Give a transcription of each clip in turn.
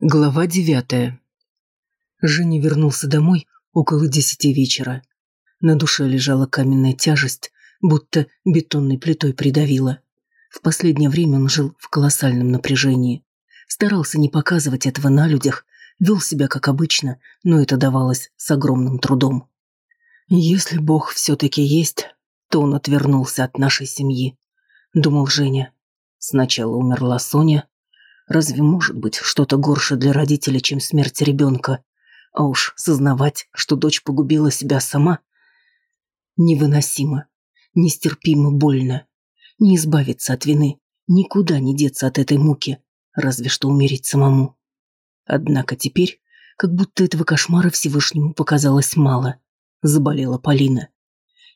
Глава девятая. Женя вернулся домой около десяти вечера. На душе лежала каменная тяжесть, будто бетонной плитой придавила. В последнее время он жил в колоссальном напряжении. Старался не показывать этого на людях, вел себя как обычно, но это давалось с огромным трудом. «Если Бог все-таки есть, то он отвернулся от нашей семьи», — думал Женя. Сначала умерла Соня, Разве может быть что-то горше для родителей, чем смерть ребенка? А уж сознавать, что дочь погубила себя сама, невыносимо, нестерпимо больно. Не избавиться от вины, никуда не деться от этой муки, разве что умереть самому. Однако теперь, как будто этого кошмара Всевышнему показалось мало, заболела Полина.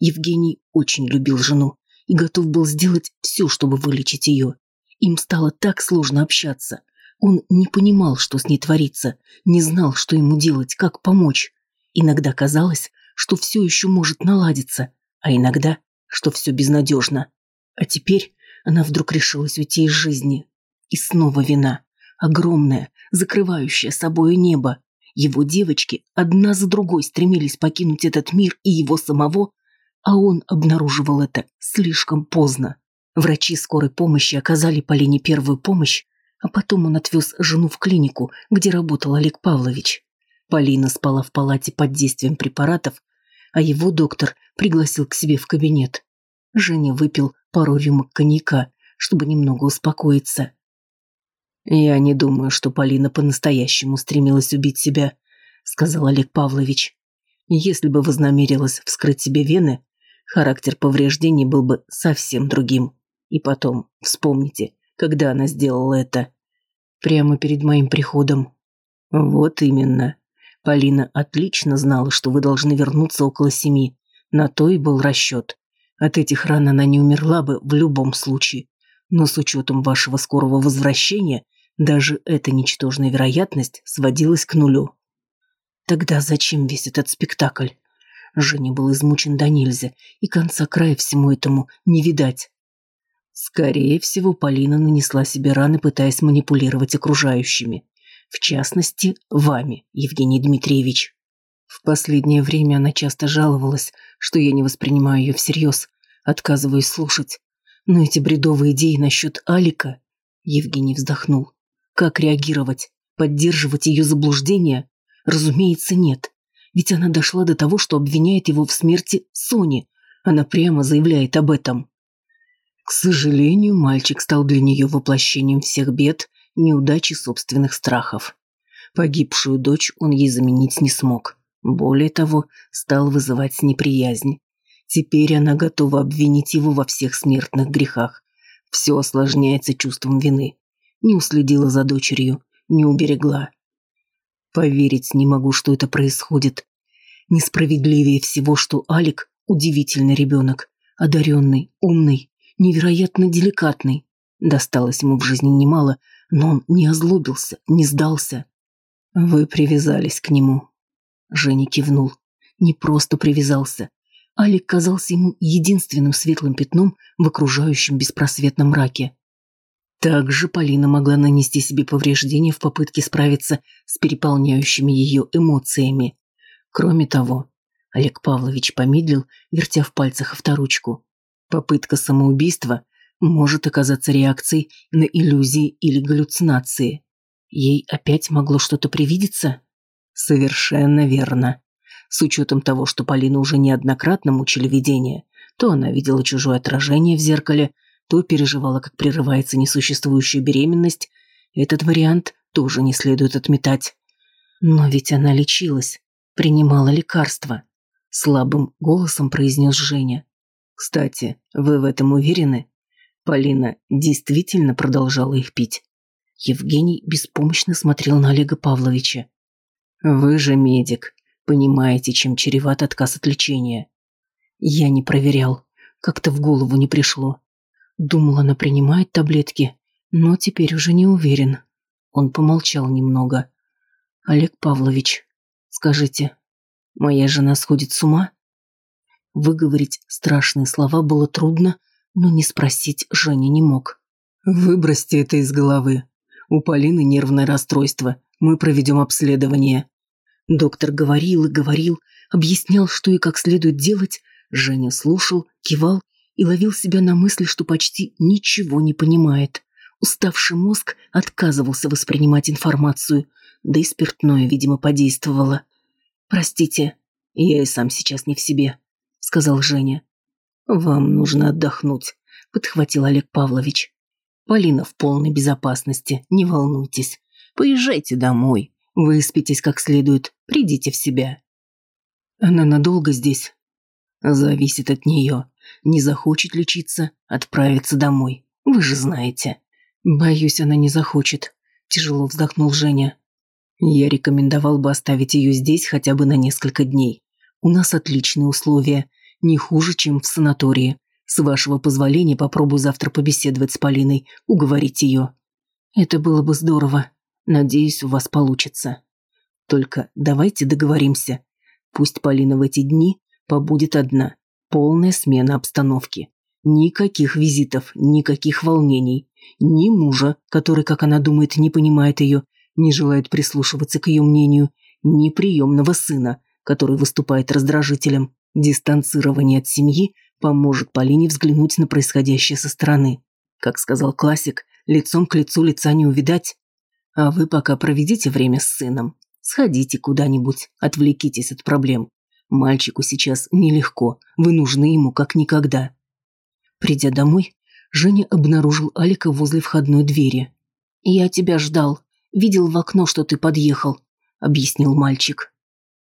Евгений очень любил жену и готов был сделать все, чтобы вылечить ее. Им стало так сложно общаться. Он не понимал, что с ней творится, не знал, что ему делать, как помочь. Иногда казалось, что все еще может наладиться, а иногда, что все безнадежно. А теперь она вдруг решилась уйти из жизни. И снова вина. Огромная, закрывающая собою небо. Его девочки одна за другой стремились покинуть этот мир и его самого, а он обнаруживал это слишком поздно. Врачи скорой помощи оказали Полине первую помощь, а потом он отвез жену в клинику, где работал Олег Павлович. Полина спала в палате под действием препаратов, а его доктор пригласил к себе в кабинет. Женя выпил пару рюмок коньяка, чтобы немного успокоиться. «Я не думаю, что Полина по-настоящему стремилась убить себя», — сказал Олег Павлович. «Если бы вознамерилась вскрыть себе вены, характер повреждений был бы совсем другим». И потом, вспомните, когда она сделала это. Прямо перед моим приходом. Вот именно. Полина отлично знала, что вы должны вернуться около семи. На то и был расчет. От этих ран она не умерла бы в любом случае. Но с учетом вашего скорого возвращения, даже эта ничтожная вероятность сводилась к нулю. Тогда зачем весь этот спектакль? Женя был измучен до нельзя, и конца края всему этому не видать. Скорее всего, Полина нанесла себе раны, пытаясь манипулировать окружающими. В частности, вами, Евгений Дмитриевич. В последнее время она часто жаловалась, что я не воспринимаю ее всерьез, отказываюсь слушать. Но эти бредовые идеи насчет Алика... Евгений вздохнул. Как реагировать? Поддерживать ее заблуждение? Разумеется, нет. Ведь она дошла до того, что обвиняет его в смерти Сони. Она прямо заявляет об этом. К сожалению, мальчик стал для нее воплощением всех бед, неудачи собственных страхов. Погибшую дочь он ей заменить не смог. Более того, стал вызывать неприязнь. Теперь она готова обвинить его во всех смертных грехах. Все осложняется чувством вины. Не уследила за дочерью, не уберегла. Поверить не могу, что это происходит. Несправедливее всего, что Алик – удивительный ребенок, одаренный, умный, невероятно деликатный. Досталось ему в жизни немало, но он не озлобился, не сдался. Вы привязались к нему. Женя кивнул. Не просто привязался. Алик казался ему единственным светлым пятном в окружающем беспросветном мраке. Также Полина могла нанести себе повреждения в попытке справиться с переполняющими ее эмоциями. Кроме того, Олег Павлович помедлил, вертя в пальцах авторучку. Попытка самоубийства может оказаться реакцией на иллюзии или галлюцинации. Ей опять могло что-то привидеться? Совершенно верно. С учетом того, что Полина уже неоднократно мучили видение, то она видела чужое отражение в зеркале, то переживала, как прерывается несуществующая беременность, этот вариант тоже не следует отметать. Но ведь она лечилась, принимала лекарства. Слабым голосом произнес Женя. Кстати, вы в этом уверены? Полина действительно продолжала их пить. Евгений беспомощно смотрел на Олега Павловича. Вы же медик, понимаете, чем чреват отказ от лечения. Я не проверял, как-то в голову не пришло. Думал, она принимает таблетки, но теперь уже не уверен. Он помолчал немного. Олег Павлович, скажите, моя жена сходит с ума? Выговорить страшные слова было трудно, но не спросить Женя не мог. «Выбросьте это из головы. У Полины нервное расстройство. Мы проведем обследование». Доктор говорил и говорил, объяснял, что и как следует делать. Женя слушал, кивал и ловил себя на мысли, что почти ничего не понимает. Уставший мозг отказывался воспринимать информацию, да и спиртное, видимо, подействовало. «Простите, я и сам сейчас не в себе», — сказал Женя. «Вам нужно отдохнуть», — подхватил Олег Павлович. «Полина в полной безопасности, не волнуйтесь. Поезжайте домой, выспитесь как следует, придите в себя». «Она надолго здесь?» «Зависит от нее. Не захочет лечиться, отправиться домой. Вы же знаете». «Боюсь, она не захочет», – тяжело вздохнул Женя. «Я рекомендовал бы оставить ее здесь хотя бы на несколько дней. У нас отличные условия, не хуже, чем в санатории. С вашего позволения попробую завтра побеседовать с Полиной, уговорить ее». «Это было бы здорово. Надеюсь, у вас получится. Только давайте договоримся. Пусть Полина в эти дни побудет одна. Полная смена обстановки. Никаких визитов, никаких волнений. Ни мужа, который, как она думает, не понимает ее, не желает прислушиваться к ее мнению, ни приемного сына, который выступает раздражителем. Дистанцирование от семьи поможет Полине взглянуть на происходящее со стороны. Как сказал классик, лицом к лицу лица не увидать. А вы пока проведите время с сыном. Сходите куда-нибудь, отвлекитесь от проблем. Мальчику сейчас нелегко, вы нужны ему как никогда. Придя домой, Женя обнаружил Алика возле входной двери. «Я тебя ждал. Видел в окно, что ты подъехал», — объяснил мальчик.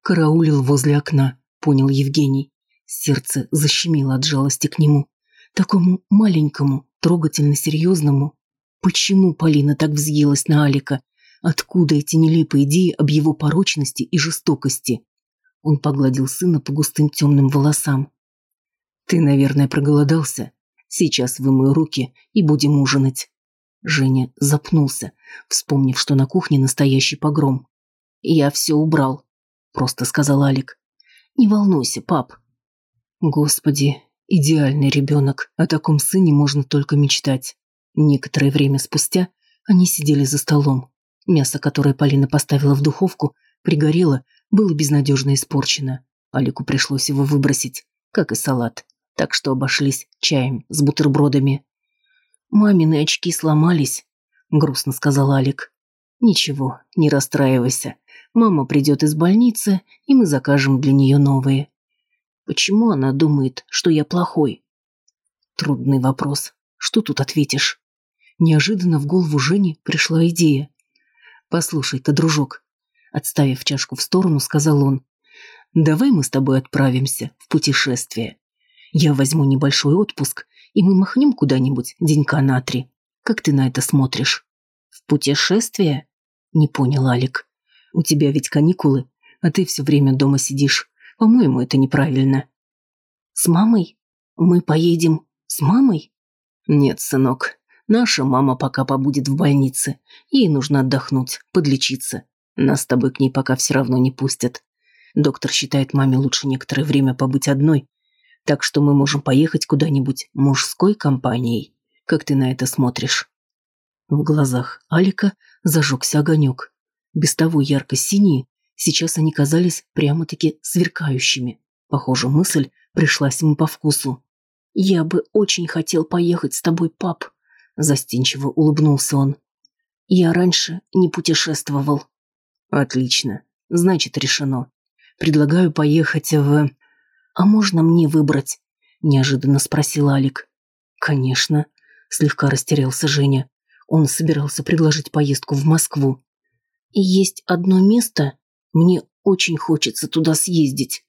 «Караулил возле окна», — понял Евгений. Сердце защемило от жалости к нему. Такому маленькому, трогательно серьезному. Почему Полина так взъелась на Алика? Откуда эти нелепые идеи об его порочности и жестокости? Он погладил сына по густым темным волосам. «Ты, наверное, проголодался. Сейчас вымою руки и будем ужинать». Женя запнулся, вспомнив, что на кухне настоящий погром. «Я все убрал», — просто сказал Алик. «Не волнуйся, пап». Господи, идеальный ребенок. О таком сыне можно только мечтать. Некоторое время спустя они сидели за столом. Мясо, которое Полина поставила в духовку, пригорело, было безнадежно испорчено. Алику пришлось его выбросить, как и салат так что обошлись чаем с бутербродами. «Мамины очки сломались», — грустно сказал Алик. «Ничего, не расстраивайся. Мама придет из больницы, и мы закажем для нее новые». «Почему она думает, что я плохой?» Трудный вопрос. Что тут ответишь? Неожиданно в голову Жени пришла идея. «Послушай-ка, дружок», — отставив чашку в сторону, сказал он, «давай мы с тобой отправимся в путешествие. Я возьму небольшой отпуск, и мы махнем куда-нибудь денька на три. Как ты на это смотришь?» «В путешествие?» – не понял Алик. «У тебя ведь каникулы, а ты все время дома сидишь. По-моему, это неправильно». «С мамой? Мы поедем с мамой?» «Нет, сынок. Наша мама пока побудет в больнице. Ей нужно отдохнуть, подлечиться. Нас с тобой к ней пока все равно не пустят. Доктор считает маме лучше некоторое время побыть одной, так что мы можем поехать куда-нибудь мужской компанией. Как ты на это смотришь?» В глазах Алика зажегся огонек. Без того ярко-синие, сейчас они казались прямо-таки сверкающими. Похоже, мысль пришлась ему по вкусу. «Я бы очень хотел поехать с тобой, пап», – застенчиво улыбнулся он. «Я раньше не путешествовал». «Отлично. Значит, решено. Предлагаю поехать в...» «А можно мне выбрать?» – неожиданно спросил Алик. «Конечно», – слегка растерялся Женя. Он собирался предложить поездку в Москву. «И есть одно место, мне очень хочется туда съездить».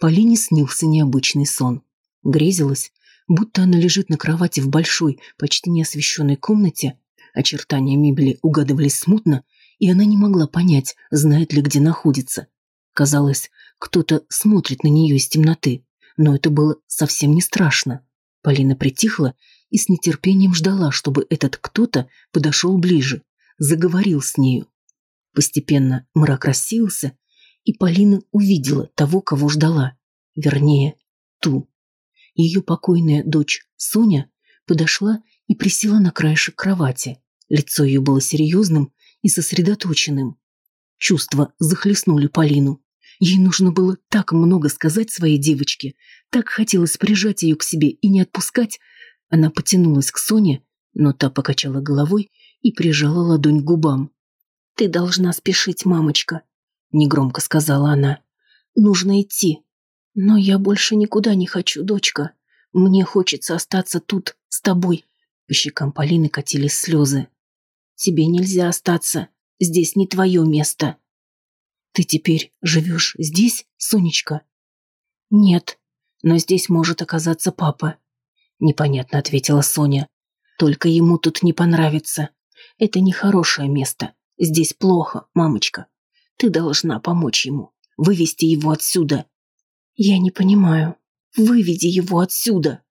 Полине снился необычный сон. Грезилось, будто она лежит на кровати в большой, почти неосвещенной комнате. Очертания мебели угадывались смутно, и она не могла понять, знает ли, где находится. Казалось, кто-то смотрит на нее из темноты, но это было совсем не страшно. Полина притихла и с нетерпением ждала, чтобы этот кто-то подошел ближе, заговорил с нею. Постепенно мрак рассеялся, и Полина увидела того, кого ждала. Вернее, ту. Ее покойная дочь Соня подошла и присела на краешек кровати. Лицо ее было серьезным и сосредоточенным. Чувства захлестнули Полину. Ей нужно было так много сказать своей девочке, так хотелось прижать ее к себе и не отпускать. Она потянулась к Соне, но та покачала головой и прижала ладонь к губам. «Ты должна спешить, мамочка», — негромко сказала она. «Нужно идти». «Но я больше никуда не хочу, дочка. Мне хочется остаться тут, с тобой». По щекам Полины катились слезы. «Тебе нельзя остаться. Здесь не твое место». «Ты теперь живешь здесь, Сонечка?» «Нет, но здесь может оказаться папа», — непонятно ответила Соня. «Только ему тут не понравится. Это нехорошее место. Здесь плохо, мамочка. Ты должна помочь ему, вывести его отсюда». «Я не понимаю. Выведи его отсюда!»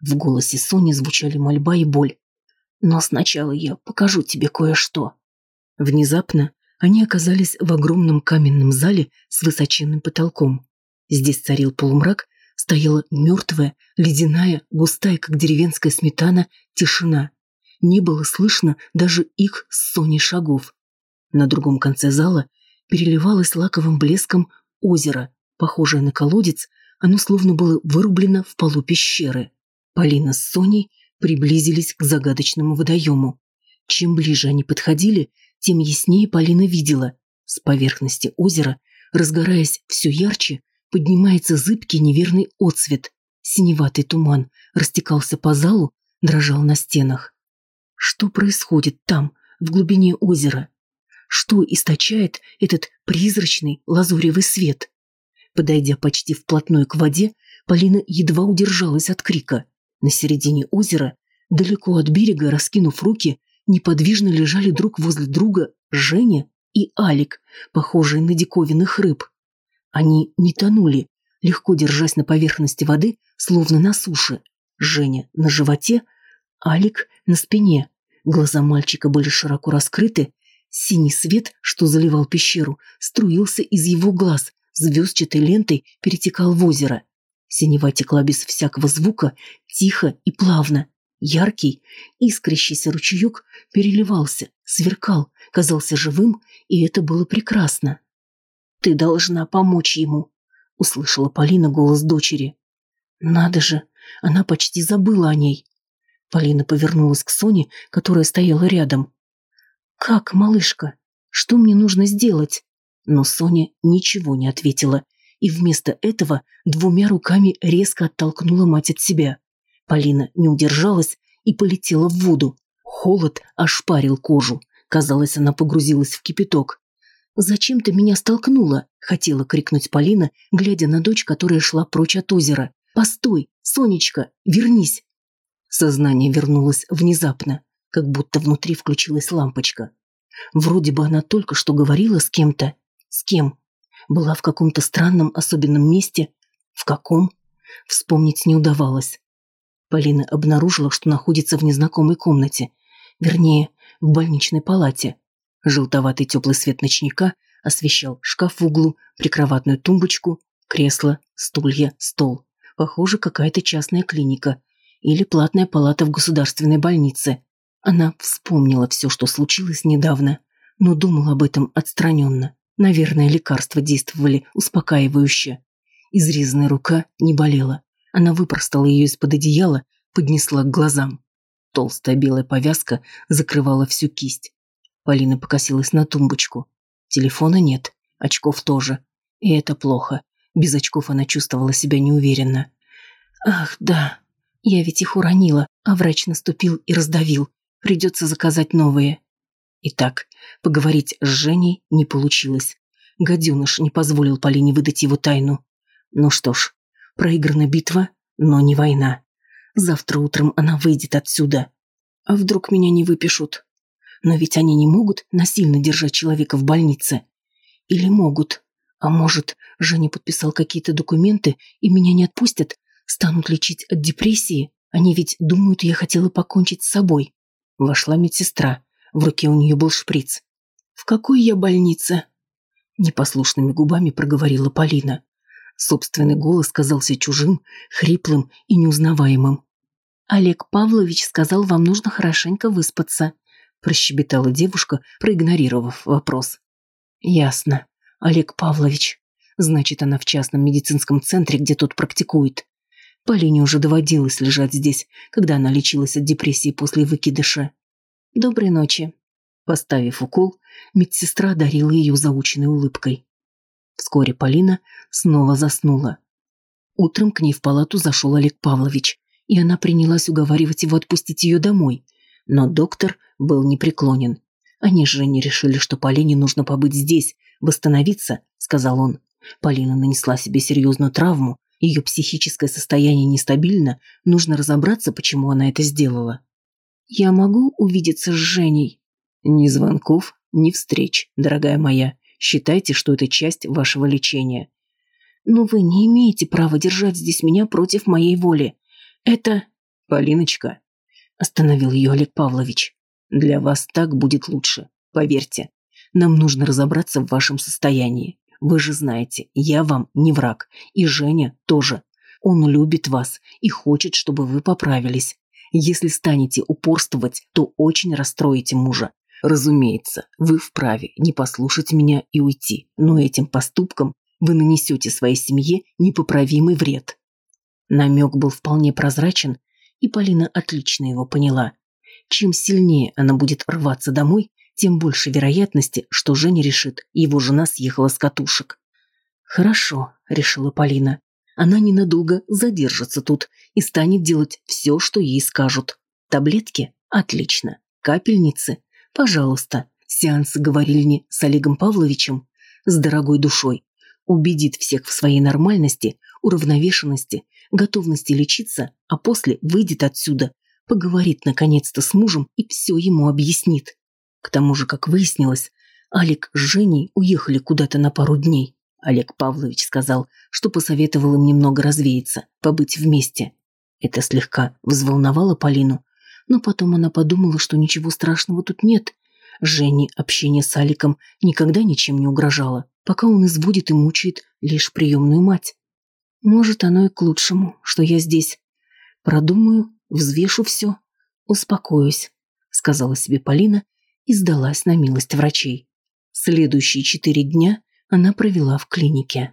В голосе Сони звучали мольба и боль. «Но сначала я покажу тебе кое-что». Внезапно они оказались в огромном каменном зале с высоченным потолком. Здесь царил полумрак, стояла мертвая, ледяная, густая, как деревенская сметана, тишина. Не было слышно даже их с Соней шагов. На другом конце зала переливалось лаковым блеском озеро, похожее на колодец, оно словно было вырублено в полу пещеры. Полина с Соней приблизились к загадочному водоему. Чем ближе они подходили, тем яснее Полина видела. С поверхности озера, разгораясь все ярче, поднимается зыбкий неверный отсвет. Синеватый туман растекался по залу, дрожал на стенах. Что происходит там, в глубине озера? Что источает этот призрачный лазуревый свет? Подойдя почти вплотную к воде, Полина едва удержалась от крика. На середине озера, далеко от берега, раскинув руки, неподвижно лежали друг возле друга Женя и Алик, похожие на диковинных рыб. Они не тонули, легко держась на поверхности воды, словно на суше. Женя на животе, Алик на спине. Глаза мальчика были широко раскрыты, синий свет, что заливал пещеру, струился из его глаз, звездчатой лентой перетекал в озеро. Синева текла без всякого звука, тихо и плавно. Яркий, искрящийся ручеек переливался, сверкал, казался живым, и это было прекрасно. «Ты должна помочь ему», — услышала Полина голос дочери. «Надо же, она почти забыла о ней». Полина повернулась к Соне, которая стояла рядом. «Как, малышка? Что мне нужно сделать?» Но Соня ничего не ответила, и вместо этого двумя руками резко оттолкнула мать от себя. Полина не удержалась и полетела в воду. Холод ошпарил кожу. Казалось, она погрузилась в кипяток. «Зачем ты меня столкнула?» – хотела крикнуть Полина, глядя на дочь, которая шла прочь от озера. «Постой! Сонечка, вернись!» Сознание вернулось внезапно, как будто внутри включилась лампочка. Вроде бы она только что говорила с кем-то, с кем? Была в каком-то странном особенном месте. В каком? Вспомнить не удавалось. Полина обнаружила, что находится в незнакомой комнате. Вернее, в больничной палате. Желтоватый теплый свет ночника освещал шкаф в углу, прикроватную тумбочку, кресло, стулья, стол. Похоже, какая-то частная клиника. Или платная палата в государственной больнице. Она вспомнила все, что случилось недавно, но думала об этом отстраненно. Наверное, лекарства действовали успокаивающе. Изрезанная рука не болела. Она выпростала ее из-под одеяла, поднесла к глазам. Толстая белая повязка закрывала всю кисть. Полина покосилась на тумбочку. Телефона нет, очков тоже. И это плохо. Без очков она чувствовала себя неуверенно. «Ах, да, я ведь их уронила, а врач наступил и раздавил. Придется заказать новые». Итак, поговорить с Женей не получилось. Гаденыш не позволил Полине выдать его тайну. Ну что ж, проиграна битва, но не война. Завтра утром она выйдет отсюда. А вдруг меня не выпишут? Но ведь они не могут насильно держать человека в больнице. Или могут? А может, Женя подписал какие-то документы и меня не отпустят? Станут лечить от депрессии? Они ведь думают, я хотела покончить с собой. Вошла медсестра. В руке у нее был шприц. В «В какой я больнице?» Непослушными губами проговорила Полина. Собственный голос казался чужим, хриплым и неузнаваемым. «Олег Павлович сказал, вам нужно хорошенько выспаться», прощебетала девушка, проигнорировав вопрос. «Ясно. Олег Павлович. Значит, она в частном медицинском центре, где тот практикует. Полине уже доводилось лежать здесь, когда она лечилась от депрессии после выкидыша. Доброй ночи». Поставив укол, медсестра одарила ее заученной улыбкой. Вскоре Полина снова заснула. Утром к ней в палату зашел Олег Павлович, и она принялась уговаривать его отпустить ее домой. Но доктор был непреклонен. Они же не решили, что Полине нужно побыть здесь, восстановиться, сказал он. Полина нанесла себе серьезную травму, ее психическое состояние нестабильно, нужно разобраться, почему она это сделала. «Я могу увидеться с Женей?» «Ни звонков, ни встреч, дорогая моя. Считайте, что это часть вашего лечения. Но вы не имеете права держать здесь меня против моей воли. Это... Полиночка, остановил ее Олег Павлович. Для вас так будет лучше, поверьте. Нам нужно разобраться в вашем состоянии. Вы же знаете, я вам не враг, и Женя тоже. Он любит вас и хочет, чтобы вы поправились. Если станете упорствовать, то очень расстроите мужа. Разумеется, вы вправе не послушать меня и уйти, но этим поступком вы нанесете своей семье непоправимый вред. Намек был вполне прозрачен, и Полина отлично его поняла. Чем сильнее она будет рваться домой, тем больше вероятности, что Женя решит, его жена съехала с катушек. «Хорошо», — решила Полина. «Она ненадолго задержится тут и станет делать все, что ей скажут. Таблетки? Отлично. Капельницы? Пожалуйста, сеансы говорильни с Олегом Павловичем с дорогой душой убедит всех в своей нормальности, уравновешенности, готовности лечиться, а после выйдет отсюда, поговорит наконец-то с мужем и все ему объяснит. К тому же, как выяснилось, Олег с Женей уехали куда-то на пару дней. Олег Павлович сказал, что посоветовал им немного развеяться, побыть вместе. Это слегка взволновало Полину, но потом она подумала, что ничего страшного тут нет. Жене общение с Аликом никогда ничем не угрожало, пока он изводит и мучает лишь приемную мать. Может, оно и к лучшему, что я здесь. Продумаю, взвешу все, успокоюсь, сказала себе Полина и сдалась на милость врачей. Следующие четыре дня она провела в клинике.